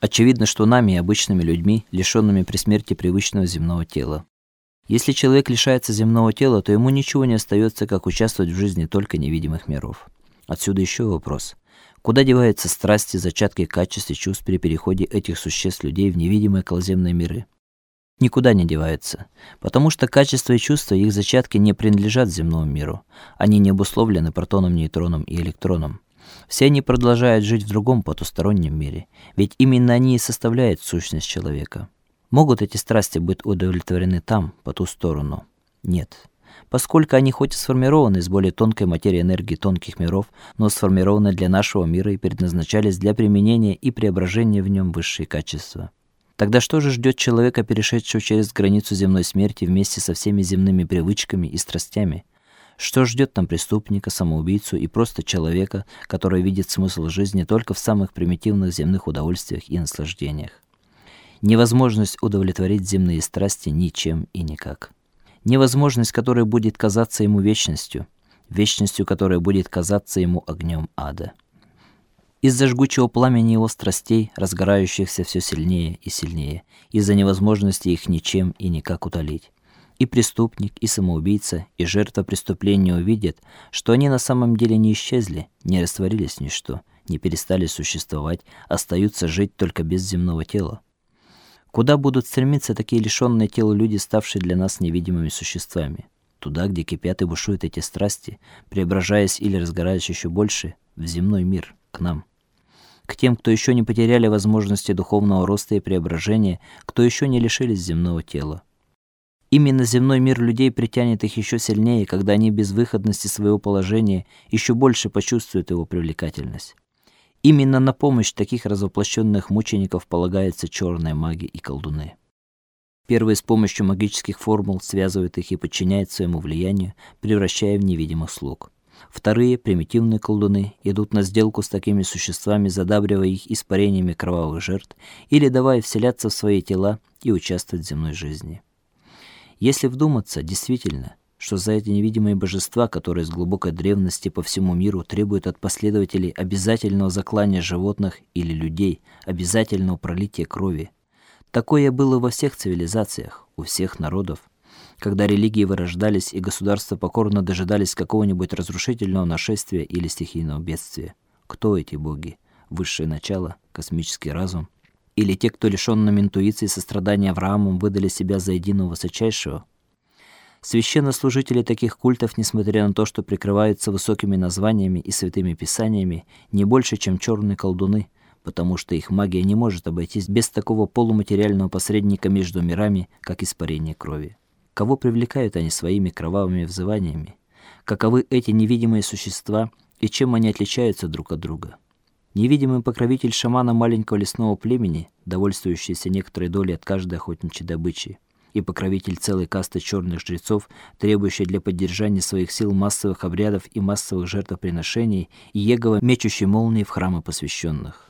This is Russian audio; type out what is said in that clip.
Очевидно, что нами, обычными людьми, лишенными при смерти привычного земного тела. Если человек лишается земного тела, то ему ничего не остается, как участвовать в жизни только невидимых миров. Отсюда еще вопрос: куда деваются страсти, зачатки качеств и чувств при переходе этих существ людей в невидимые околоземные миры? Никуда не деваются, потому что качества и чувства их зачатки не принадлежат земному миру. Они не обусловлены протоном, нейтроном и электроном. Все они продолжают жить в другом потустороннем мире, ведь именно они и составляют сущность человека. Могут эти страсти быть удовлетворены там, по ту сторону? Нет. Поскольку они хоть и сформированы из более тонкой материи энергии тонких миров, но сформированы для нашего мира и предназначались для применения и преображения в нем высшие качества. Тогда что же ждет человека, перешедшего через границу земной смерти вместе со всеми земными привычками и страстями? Что ждет там преступника, самоубийцу и просто человека, который видит смысл жизни только в самых примитивных земных удовольствиях и наслаждениях? невозможность удовлетворить земные страсти ничем и никак. Невозможность, которая будет казаться ему вечностью, вечностью, которая будет казаться ему огнем ада. Из-за жгучего пламени его страстей, разгорающихся все сильнее и сильнее, из-за невозможности их ничем и никак утолить. И преступник, и самоубийца, и жертва преступления увидят, что они на самом деле не исчезли, не растворились в ничто, не перестали существовать, остаются жить только без земного тела. Куда будут стремиться такие лишенные тела люди, ставшие для нас невидимыми существами? Туда, где кипят и бушуют эти страсти, преображаясь или разгораясь еще больше, в земной мир, к нам. К тем, кто еще не потеряли возможности духовного роста и преображения, кто еще не лишились земного тела. Именно земной мир людей притянет их еще сильнее, когда они без выходности своего положения еще больше почувствуют его привлекательность. Именно на помощь таких развоплощенных мучеников полагаются черные маги и колдуны. Первые с помощью магических формул связывают их и подчиняют своему влиянию, превращая в невидимых слуг. Вторые, примитивные колдуны, идут на сделку с такими существами, задабривая их испарениями кровавых жертв или давая вселяться в свои тела и участвовать в земной жизни. Если вдуматься, действительно, что за эти невидимые божества, которые с глубокой древности по всему миру требуют от последователей обязательного заклания животных или людей, обязательного пролития крови. Такое было во всех цивилизациях, у всех народов. Когда религии вырождались и государства покорно дожидались какого-нибудь разрушительного нашествия или стихийного бедствия. Кто эти боги? Высшее начало, космический разум или те, кто лишённым интуиции и сострадания Авраамом выдали себя за единого высочайшего? Священнослужители таких культов, несмотря на то, что прикрываются высокими названиями и святыми писаниями, не больше, чем черные колдуны, потому что их магия не может обойтись без такого полуматериального посредника между мирами, как испарение крови. Кого привлекают они своими кровавыми взываниями? Каковы эти невидимые существа и чем они отличаются друг от друга? Невидимый покровитель шамана маленького лесного племени, довольствующийся некоторой долей от каждой охотничьей добычи, и покровитель целой касты черных жрецов, требующий для поддержания своих сил массовых обрядов и массовых жертвоприношений, и Егова, мечущий молнии в храмы посвященных.